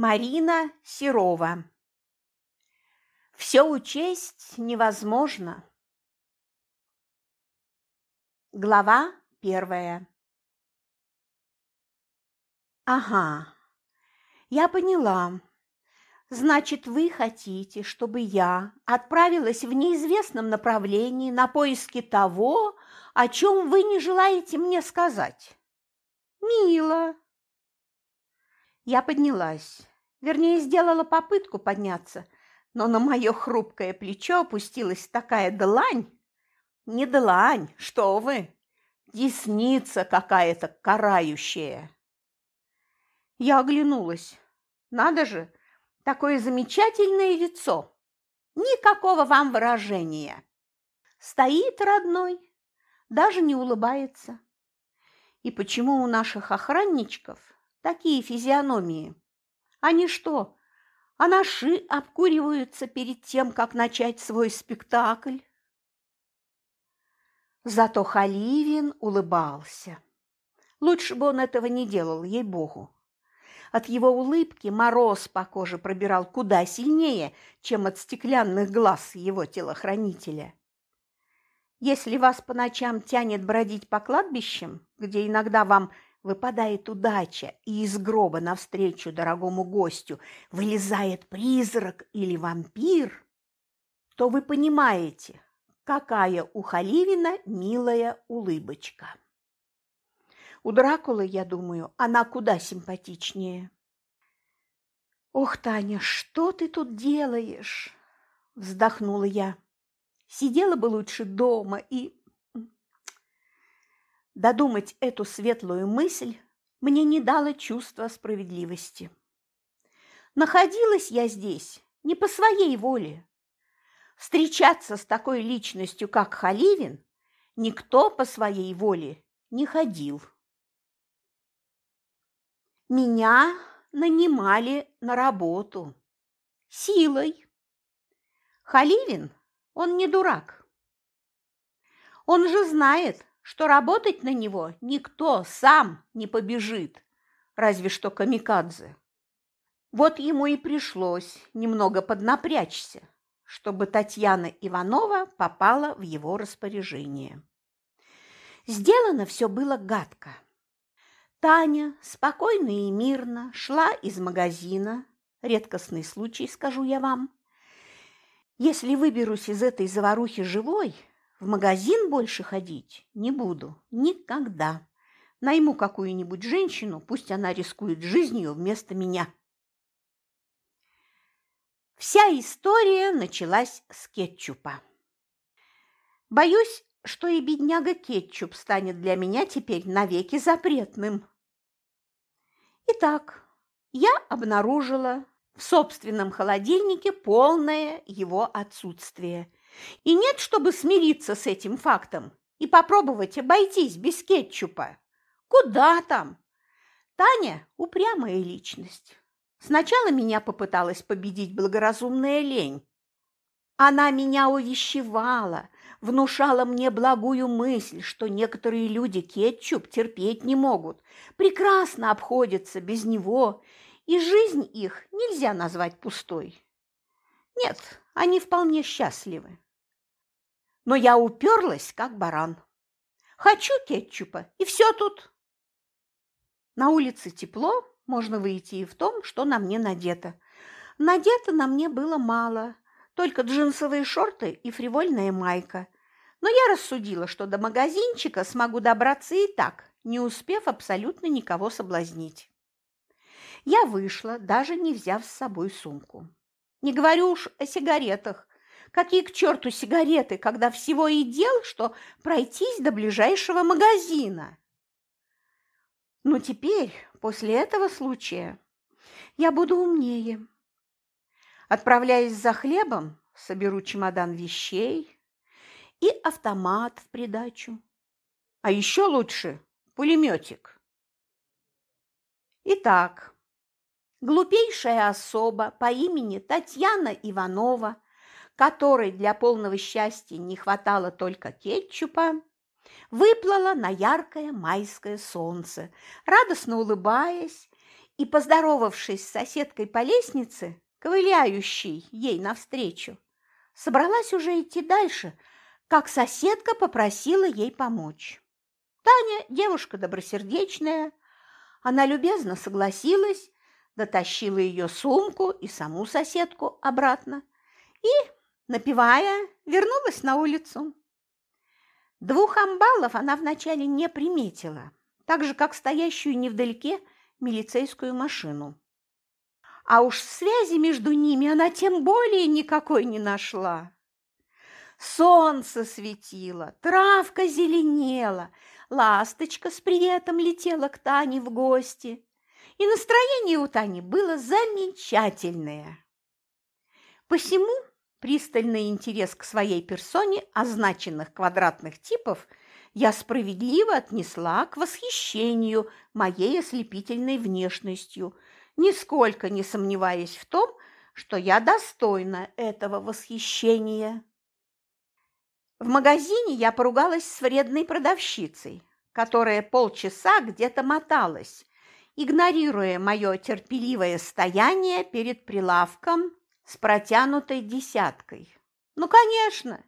Марина Серова. Все учесть невозможно. Глава первая. Ага, я поняла. Значит, вы хотите, чтобы я отправилась в неизвестном направлении на поиски того, о чем вы не желаете мне сказать? Мило. Я поднялась, вернее, сделала попытку подняться, но на мое хрупкое плечо опустилась такая длань. Не длань, что вы, десница какая-то карающая. Я оглянулась. Надо же, такое замечательное лицо. Никакого вам выражения. Стоит родной, даже не улыбается. И почему у наших охранничков такие физиономии. Они что, анаши обкуриваются перед тем, как начать свой спектакль? Зато Халивин улыбался. Лучше бы он этого не делал, ей-богу. От его улыбки мороз по коже пробирал куда сильнее, чем от стеклянных глаз его телохранителя. Если вас по ночам тянет бродить по кладбищам, где иногда вам выпадает удача, и из гроба навстречу дорогому гостю вылезает призрак или вампир, то вы понимаете, какая у Халивина милая улыбочка. У Дракулы, я думаю, она куда симпатичнее. «Ох, Таня, что ты тут делаешь?» – вздохнула я. «Сидела бы лучше дома и Додумать эту светлую мысль мне не дало чувство справедливости. Находилась я здесь не по своей воле. Встречаться с такой личностью, как Халивин, никто по своей воле не ходил. Меня нанимали на работу. Силой. Халивин, он не дурак. Он же знает, что работать на него никто сам не побежит, разве что камикадзе. Вот ему и пришлось немного поднапрячься, чтобы Татьяна Иванова попала в его распоряжение. Сделано все было гадко. Таня спокойно и мирно шла из магазина, редкостный случай, скажу я вам. Если выберусь из этой заварухи живой, в магазин больше ходить не буду. Никогда. Найму какую-нибудь женщину, пусть она рискует жизнью вместо меня. Вся история началась с кетчупа. Боюсь, что и бедняга кетчуп станет для меня теперь навеки запретным. Итак, я обнаружила в собственном холодильнике полное его отсутствие – и нет, чтобы смириться с этим фактом и попробовать обойтись без кетчупа. Куда там? Таня – упрямая личность. Сначала меня попыталась победить благоразумная лень. Она меня увещевала, внушала мне благую мысль, что некоторые люди кетчуп терпеть не могут, прекрасно обходятся без него, и жизнь их нельзя назвать пустой. Нет, они вполне счастливы но я уперлась, как баран. Хочу кетчупа, и все тут. На улице тепло, можно выйти и в том, что на мне надето. Надето на мне было мало, только джинсовые шорты и фривольная майка. Но я рассудила, что до магазинчика смогу добраться и так, не успев абсолютно никого соблазнить. Я вышла, даже не взяв с собой сумку. Не говорю уж о сигаретах, Какие к черту сигареты, когда всего и дел, что пройтись до ближайшего магазина? Но теперь, после этого случая, я буду умнее. Отправляясь за хлебом, соберу чемодан вещей и автомат в придачу. А еще лучше пулеметик. Итак, глупейшая особа по имени Татьяна Иванова которой для полного счастья не хватало только кетчупа, выплыла на яркое майское солнце, радостно улыбаясь и, поздоровавшись с соседкой по лестнице, ковыляющей ей навстречу, собралась уже идти дальше, как соседка попросила ей помочь. Таня девушка добросердечная, она любезно согласилась, дотащила ее сумку и саму соседку обратно и, напивая, вернулась на улицу. Двух амбалов она вначале не приметила, так же, как стоящую невдалеке милицейскую машину. А уж связи между ними она тем более никакой не нашла. Солнце светило, травка зеленела, ласточка с приветом летела к Тане в гости, и настроение у Тани было замечательное. Посему пристальный интерес к своей персоне означенных квадратных типов я справедливо отнесла к восхищению моей ослепительной внешностью, нисколько не сомневаясь в том, что я достойна этого восхищения. В магазине я поругалась с вредной продавщицей, которая полчаса где-то моталась, игнорируя мое терпеливое стояние перед прилавком с протянутой десяткой. Ну, конечно,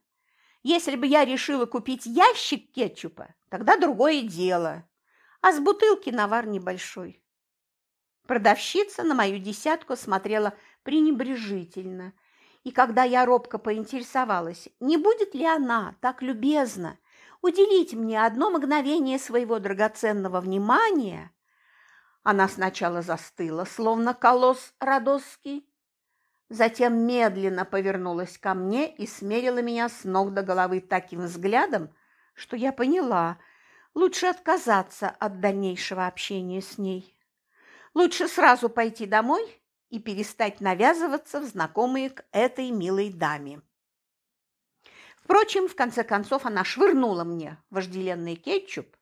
если бы я решила купить ящик кетчупа, тогда другое дело, а с бутылки навар небольшой. Продавщица на мою десятку смотрела пренебрежительно – и когда я робко поинтересовалась, не будет ли она так любезна уделить мне одно мгновение своего драгоценного внимания, она сначала застыла, словно колосс Родосский, затем медленно повернулась ко мне и смерила меня с ног до головы таким взглядом, что я поняла, лучше отказаться от дальнейшего общения с ней. Лучше сразу пойти домой и перестать навязываться в знакомые к этой милой даме. Впрочем, в конце концов она швырнула мне вожделенный кетчуп,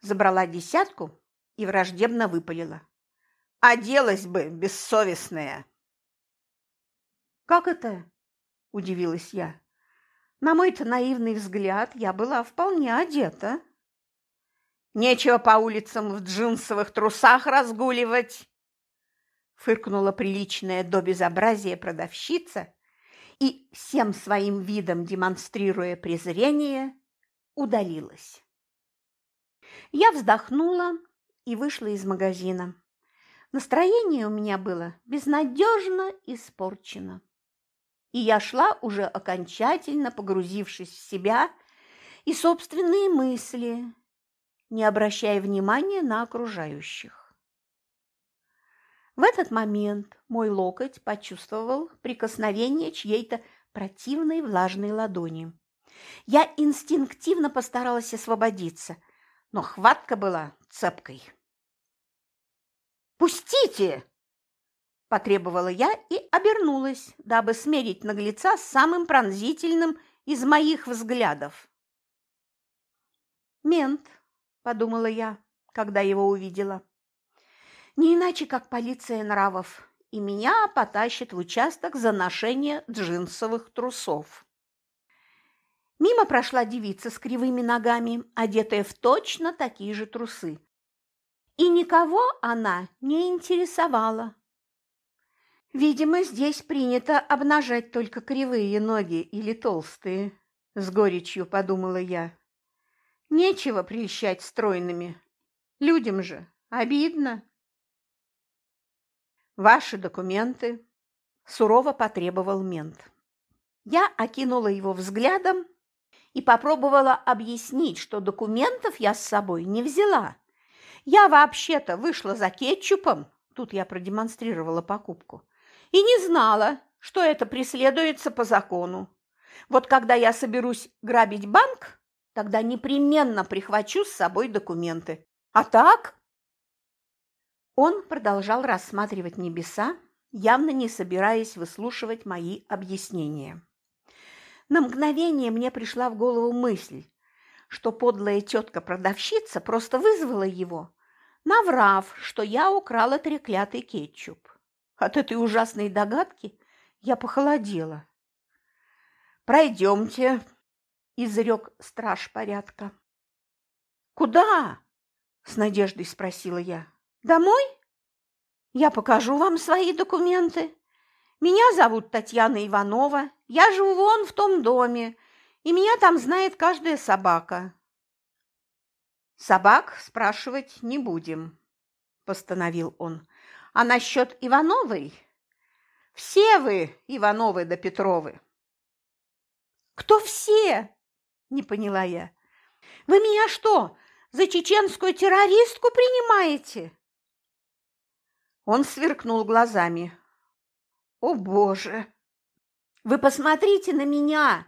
забрала десятку и враждебно выпалила. «Оделась бы, бессовестная!» «Как это?» – удивилась я. На мой-то наивный взгляд я была вполне одета. «Нечего по улицам в джинсовых трусах разгуливать!» фыркнула приличная до безобразия продавщица и, всем своим видом демонстрируя презрение, удалилась. Я вздохнула и вышла из магазина. Настроение у меня было безнадежно испорчено. И я шла уже окончательно погрузившись в себя и собственные мысли, не обращая внимания на окружающих. В этот момент мой локоть почувствовал прикосновение чьей-то противной влажной ладони. Я инстинктивно постаралась освободиться, но хватка была цепкой. «Пустите!» – потребовала я и обернулась, дабы смерить наглеца самым пронзительным из моих взглядов. «Мент», – подумала я, когда его увидела. Не иначе, как полиция нравов, и меня потащит в участок за ношение джинсовых трусов. Мимо прошла девица с кривыми ногами, одетая в точно такие же трусы. И никого она не интересовала. Видимо, здесь принято обнажать только кривые ноги или толстые, с горечью подумала я. Нечего прельщать стройными. Людям же обидно. «Ваши документы», – сурово потребовал мент. Я окинула его взглядом и попробовала объяснить, что документов я с собой не взяла. Я вообще-то вышла за кетчупом, тут я продемонстрировала покупку, и не знала, что это преследуется по закону. Вот когда я соберусь грабить банк, тогда непременно прихвачу с собой документы. А так он продолжал рассматривать небеса, явно не собираясь выслушивать мои объяснения. На мгновение мне пришла в голову мысль, что подлая тетка-продавщица просто вызвала его, наврав, что я украла треклятый кетчуп. От этой ужасной догадки я похолодела. «Пройдемте», – изрек страж порядка. «Куда?» – с надеждой спросила я. Домой? Я покажу вам свои документы. Меня зовут Татьяна Иванова, я живу вон в том доме, и меня там знает каждая собака. Собак спрашивать не будем, постановил он. А насчет Ивановой? Все вы Ивановы да Петровы. Кто все? Не поняла я. Вы меня что, за чеченскую террористку принимаете? Он сверкнул глазами. О, Боже! Вы посмотрите на меня!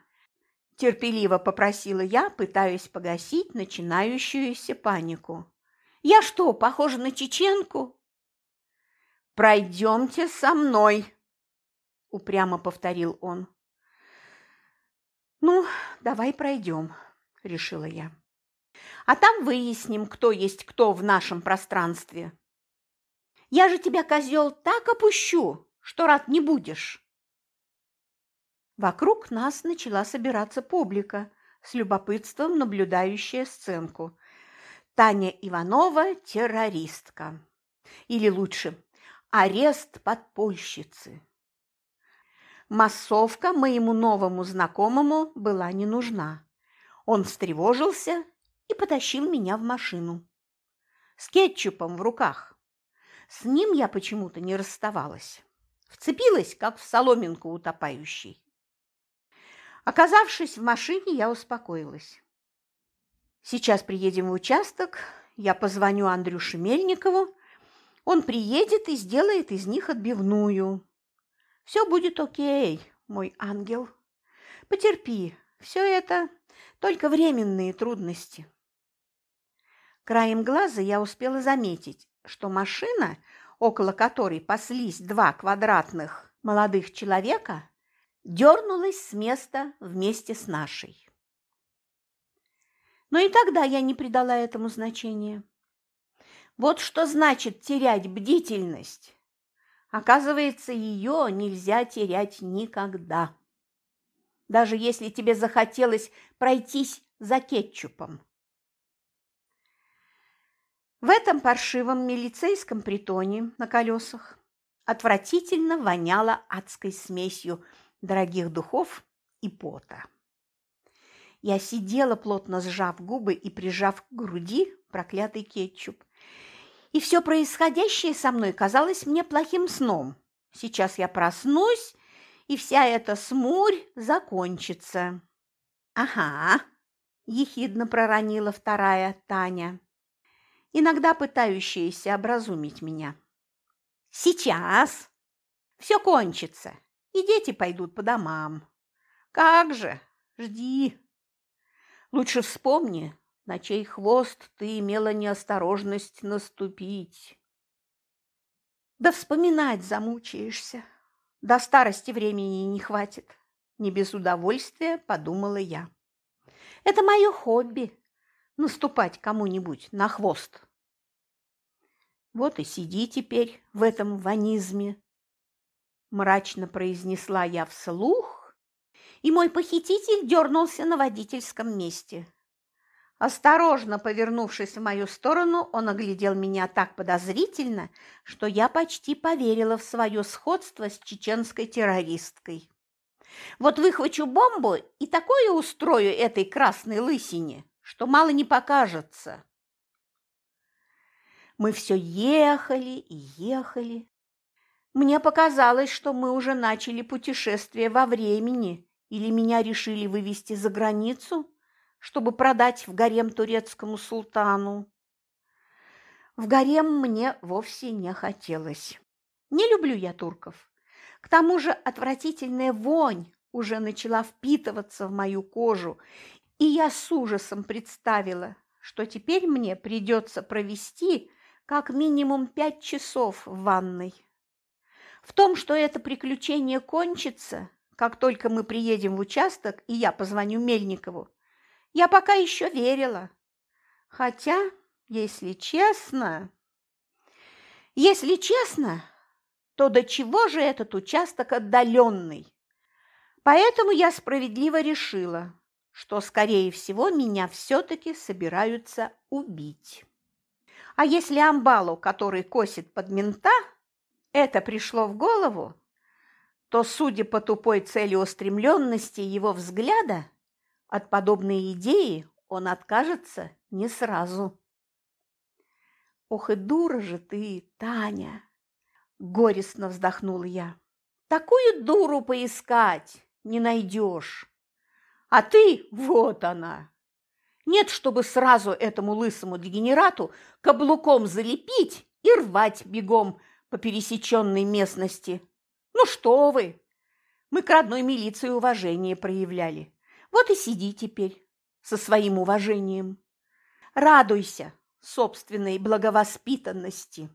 Терпеливо попросила я, пытаясь погасить начинающуюся панику. Я что, похожа на чеченку? Пройдемте со мной, упрямо повторил он. Ну, давай пройдем, решила я. А там выясним, кто есть кто в нашем пространстве. Я же тебя, козел, так опущу, что рад не будешь. Вокруг нас начала собираться публика, с любопытством наблюдающая сценку. Таня Иванова – террористка. Или лучше, арест подпольщицы. Массовка моему новому знакомому была не нужна. Он встревожился и потащил меня в машину. С кетчупом в руках. С ним я почему-то не расставалась. Вцепилась, как в соломинку утопающей. Оказавшись в машине, я успокоилась. Сейчас приедем в участок, я позвоню Андрюше Мельникову, он приедет и сделает из них отбивную. Все будет окей, мой ангел. Потерпи, все это только временные трудности. Краем глаза я успела заметить, что машина, около которой паслись два квадратных молодых человека, дернулась с места вместе с нашей. Но и тогда я не придала этому значения. Вот что значит терять бдительность. Оказывается, ее нельзя терять никогда. Даже если тебе захотелось пройтись за кетчупом. В этом паршивом милицейском притоне на колесах отвратительно воняло адской смесью дорогих духов и пота. Я сидела, плотно сжав губы и прижав к груди проклятый кетчуп. И все происходящее со мной казалось мне плохим сном. Сейчас я проснусь, и вся эта смурь закончится. «Ага», – ехидно проронила вторая Таня иногда пытающиеся образумить меня. Сейчас все кончится, и дети пойдут по домам. Как же, жди. Лучше вспомни, на чей хвост ты имела неосторожность наступить. Да вспоминать замучаешься. До старости времени не хватит. Не без удовольствия подумала я. Это мое хобби наступать кому-нибудь на хвост. Вот и сиди теперь в этом ванизме, мрачно произнесла я вслух, и мой похититель дернулся на водительском месте. Осторожно повернувшись в мою сторону, он оглядел меня так подозрительно, что я почти поверила в свое сходство с чеченской террористкой. Вот выхвачу бомбу и такое устрою этой красной лысине, что мало не покажется. Мы все ехали и ехали. Мне показалось, что мы уже начали путешествие во времени, или меня решили вывести за границу, чтобы продать в гарем турецкому султану. В гарем мне вовсе не хотелось. Не люблю я турков. К тому же отвратительная вонь уже начала впитываться в мою кожу, и я с ужасом представила, что теперь мне придется провести как минимум пять часов в ванной. В том, что это приключение кончится, как только мы приедем в участок, и я позвоню Мельникову, я пока еще верила. Хотя, если честно... Если честно, то до чего же этот участок отдаленный? Поэтому я справедливо решила, что, скорее всего, меня все-таки собираются убить. А если амбалу, который косит под мента, это пришло в голову, то, судя по тупой целеустремленности его взгляда, от подобной идеи он откажется не сразу. «Ох и дура же ты, Таня!» – горестно вздохнула я. «Такую дуру поискать не найдешь. А ты – вот она!» Нет, чтобы сразу этому лысому дегенерату каблуком залепить и рвать бегом по пересеченной местности. Ну что вы! Мы к родной милиции уважение проявляли. Вот и сиди теперь со своим уважением. Радуйся собственной благовоспитанности.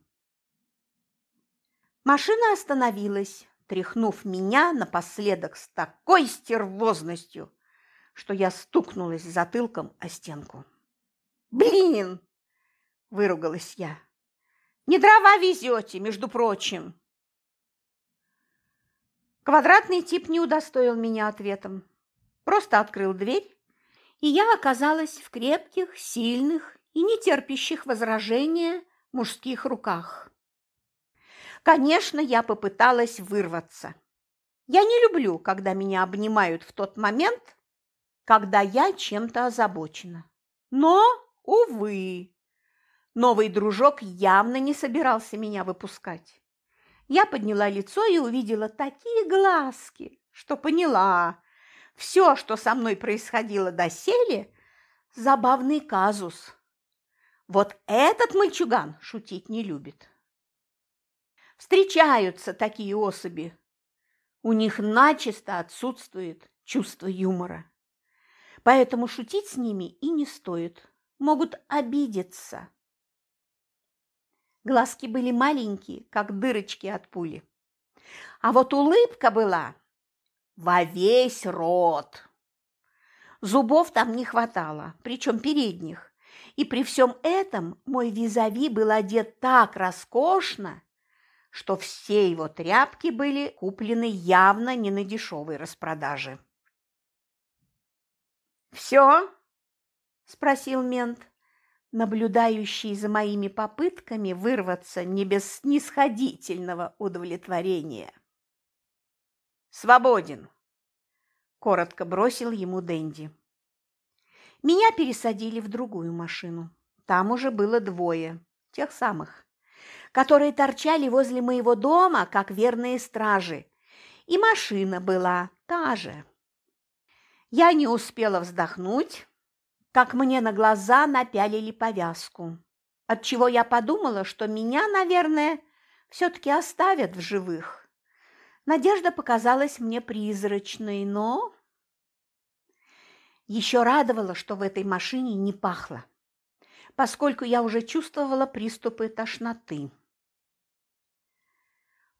Машина остановилась, тряхнув меня напоследок с такой стервозностью, что я стукнулась затылком о стенку. «Блин!» – выругалась я. «Не дрова везете, между прочим!» Квадратный тип не удостоил меня ответом. Просто открыл дверь, и я оказалась в крепких, сильных и нетерпящих возражения мужских руках. Конечно, я попыталась вырваться. Я не люблю, когда меня обнимают в тот момент, когда я чем-то озабочена. Но, увы, новый дружок явно не собирался меня выпускать. Я подняла лицо и увидела такие глазки, что поняла, все, что со мной происходило доселе, забавный казус. Вот этот мальчуган шутить не любит. Встречаются такие особи. У них начисто отсутствует чувство юмора. Поэтому шутить с ними и не стоит. Могут обидеться. Глазки были маленькие, как дырочки от пули. А вот улыбка была во весь рот. Зубов там не хватало, причем передних. И при всем этом мой визави был одет так роскошно, что все его тряпки были куплены явно не на дешевой распродаже. «Все?» – спросил мент наблюдающий за моими попытками вырваться не без снисходительного удовлетворения. «Свободен!» – коротко бросил ему Дэнди. Меня пересадили в другую машину. Там уже было двое, тех самых, которые торчали возле моего дома, как верные стражи. И машина была та же. Я не успела вздохнуть, как мне на глаза напялили повязку, отчего я подумала, что меня, наверное, все-таки оставят в живых. Надежда показалась мне призрачной, но... Еще радовало, что в этой машине не пахло, поскольку я уже чувствовала приступы тошноты.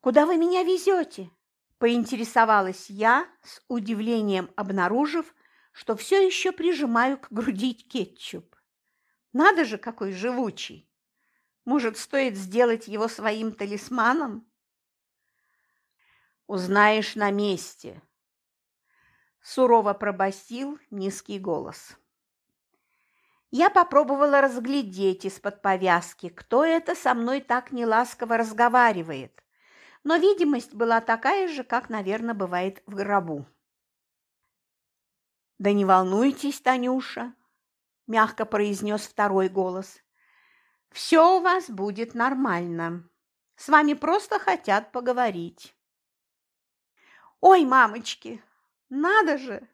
«Куда вы меня везете?» – поинтересовалась я, с удивлением обнаружив, что все еще прижимаю к груди кетчуп. Надо же, какой живучий! Может, стоит сделать его своим талисманом? Узнаешь на месте. Сурово пробасил низкий голос. Я попробовала разглядеть из-под повязки, кто это со мной так неласково разговаривает, но видимость была такая же, как, наверное, бывает в гробу. «Да не волнуйтесь, Танюша», – мягко произнес второй голос. «Все у вас будет нормально. С вами просто хотят поговорить». «Ой, мамочки, надо же!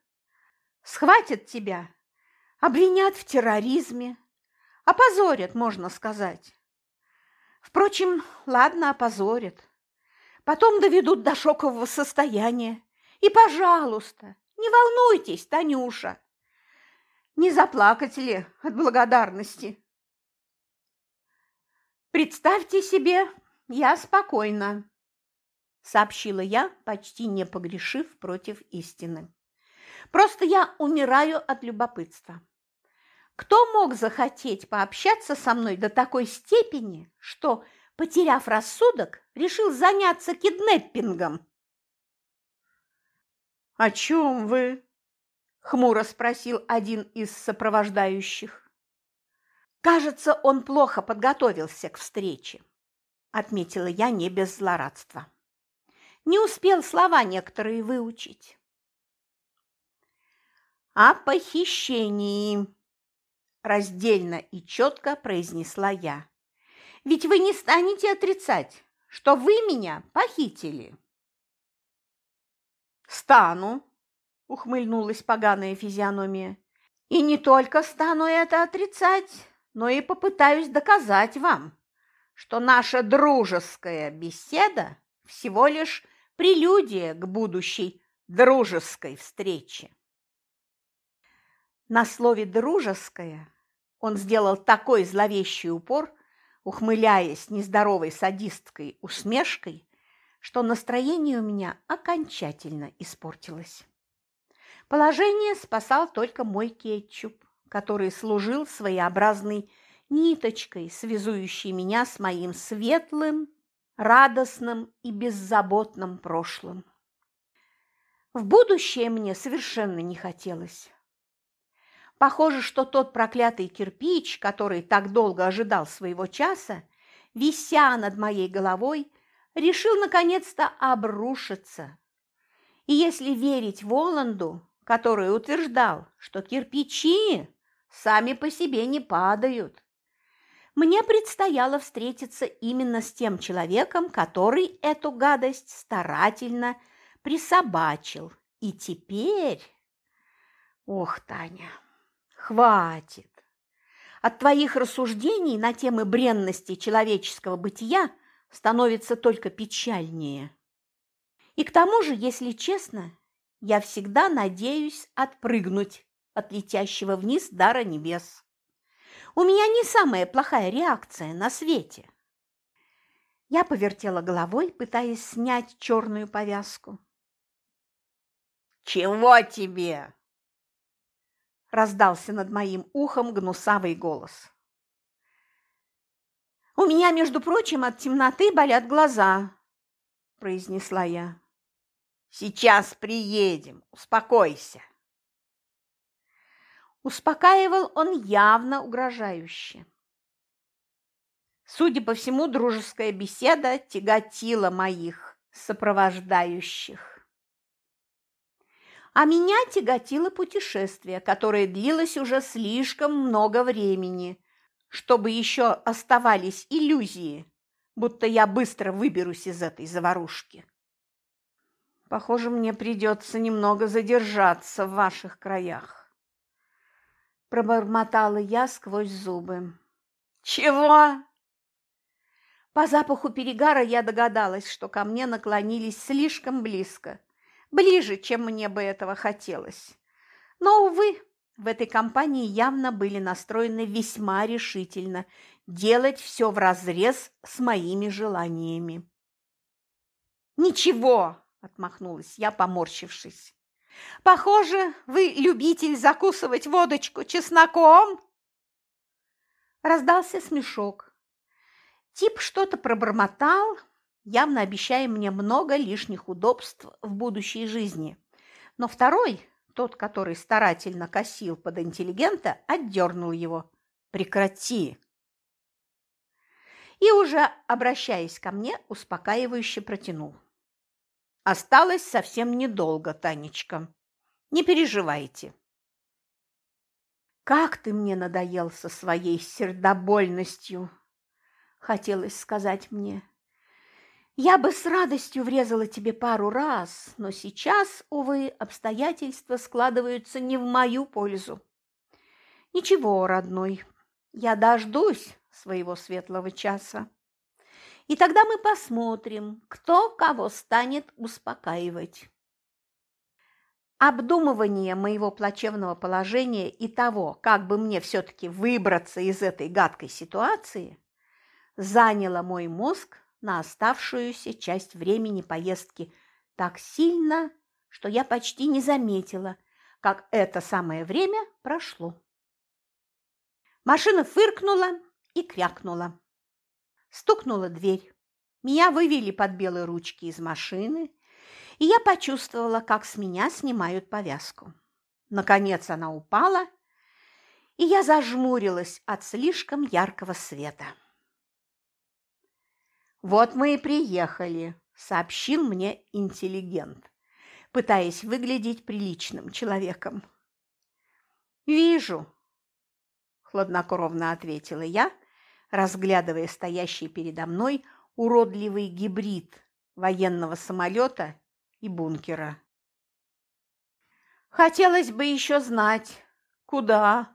Схватят тебя, обвинят в терроризме, опозорят, можно сказать. Впрочем, ладно, опозорят. Потом доведут до шокового состояния. И, пожалуйста, не волнуйтесь, Танюша. Не заплакать ли от благодарности? Представьте себе, я спокойна, сообщила я, почти не погрешив против истины. Просто я умираю от любопытства. Кто мог захотеть пообщаться со мной до такой степени, что, потеряв рассудок, решил заняться киднеппингом? «О чем вы?» – хмуро спросил один из сопровождающих. Кажется, он плохо подготовился к встрече. отметила я не без злорадства. Не успел слова некоторые выучить. О похищении, раздельно и четко произнесла я. Ведь вы не станете отрицать, что вы меня похитили. Стану, ухмыльнулась поганая физиономия. И не только стану это отрицать, но и попытаюсь доказать вам, что наша дружеская беседа всего лишь прелюдия к будущей дружеской встрече. На слове «дружеская» он сделал такой зловещий упор, ухмыляясь нездоровой садисткой усмешкой, что настроение у меня окончательно испортилось. Положение спасал только мой кетчуп, который служил своеобразной ниточкой, связующей меня с моим светлым, радостным и беззаботным прошлым. В будущее мне совершенно не хотелось. Похоже, что тот проклятый кирпич, который так долго ожидал своего часа, вися над моей головой, решил наконец-то обрушиться. И если верить Воланду, который утверждал, что кирпичи сами по себе не падают. Мне предстояло встретиться именно с тем человеком, который эту гадость старательно присобачил. И теперь... Ох, Таня, хватит. От твоих рассуждений на темы бренности человеческого бытия становится только печальнее. И к тому же, если честно, я всегда надеюсь отпрыгнуть от летящего вниз дара небес. У меня не самая плохая реакция на свете. Я повертела головой, пытаясь снять черную повязку. «Чего тебе?» Раздался над моим ухом гнусавый голос. «У меня, между прочим, от темноты болят глаза», – произнесла я. Сейчас приедем, успокойся. Успокаивал он явно угрожающе. Судя по всему, дружеская беседа тяготила моих сопровождающих. А меня тяготило путешествие, которое длилось уже слишком много времени, чтобы еще оставались иллюзии, будто я быстро выберусь из этой заварушки. Похоже, мне придется немного задержаться в ваших краях. Пробормотала я сквозь зубы. Чего? По запаху перегара я догадалась, что ко мне наклонились слишком близко, ближе, чем мне бы этого хотелось. Но, увы, в этой компании явно были настроены весьма решительно делать все вразрез с моими желаниями. «Ничего!» отмахнулась я, поморщившись. Похоже, вы любитель закусывать водочку чесноком. Раздался смешок. Тип что-то пробормотал, явно обещая мне много лишних удобств в будущей жизни. Но второй, тот, который старательно косил под интеллигента, отдернул его. «Прекрати!» И уже, обращаясь ко мне, успокаивающе протянул. Осталось совсем недолго, Танечка. Не переживайте. Как ты мне надоел со своей сердобольностью, хотелось сказать мне. Я бы с радостью врезала тебе пару раз, но сейчас, увы, обстоятельства складываются не в мою пользу. Ничего, родной, я дождусь своего светлого часа. И тогда мы посмотрим, кто кого станет успокаивать. Обдумывание моего плачевного положения и того, как бы мне все-таки выбраться из этой гадкой ситуации, заняло мой мозг на оставшуюся часть времени поездки так сильно, что я почти не заметила, как это самое время прошло. Машина фыркнула и крякнула. Стукнула дверь. Меня вывели под белые ручки из машины, и я почувствовала, как с меня снимают повязку. Наконец она упала, и я зажмурилась от слишком яркого света. Вот мы и приехали, сообщил мне интеллигент, пытаясь выглядеть приличным человеком. Вижу, хладнокровно ответила я, разглядывая стоящий передо мной уродливый гибрид военного самолета и бункера. Хотелось бы еще знать, куда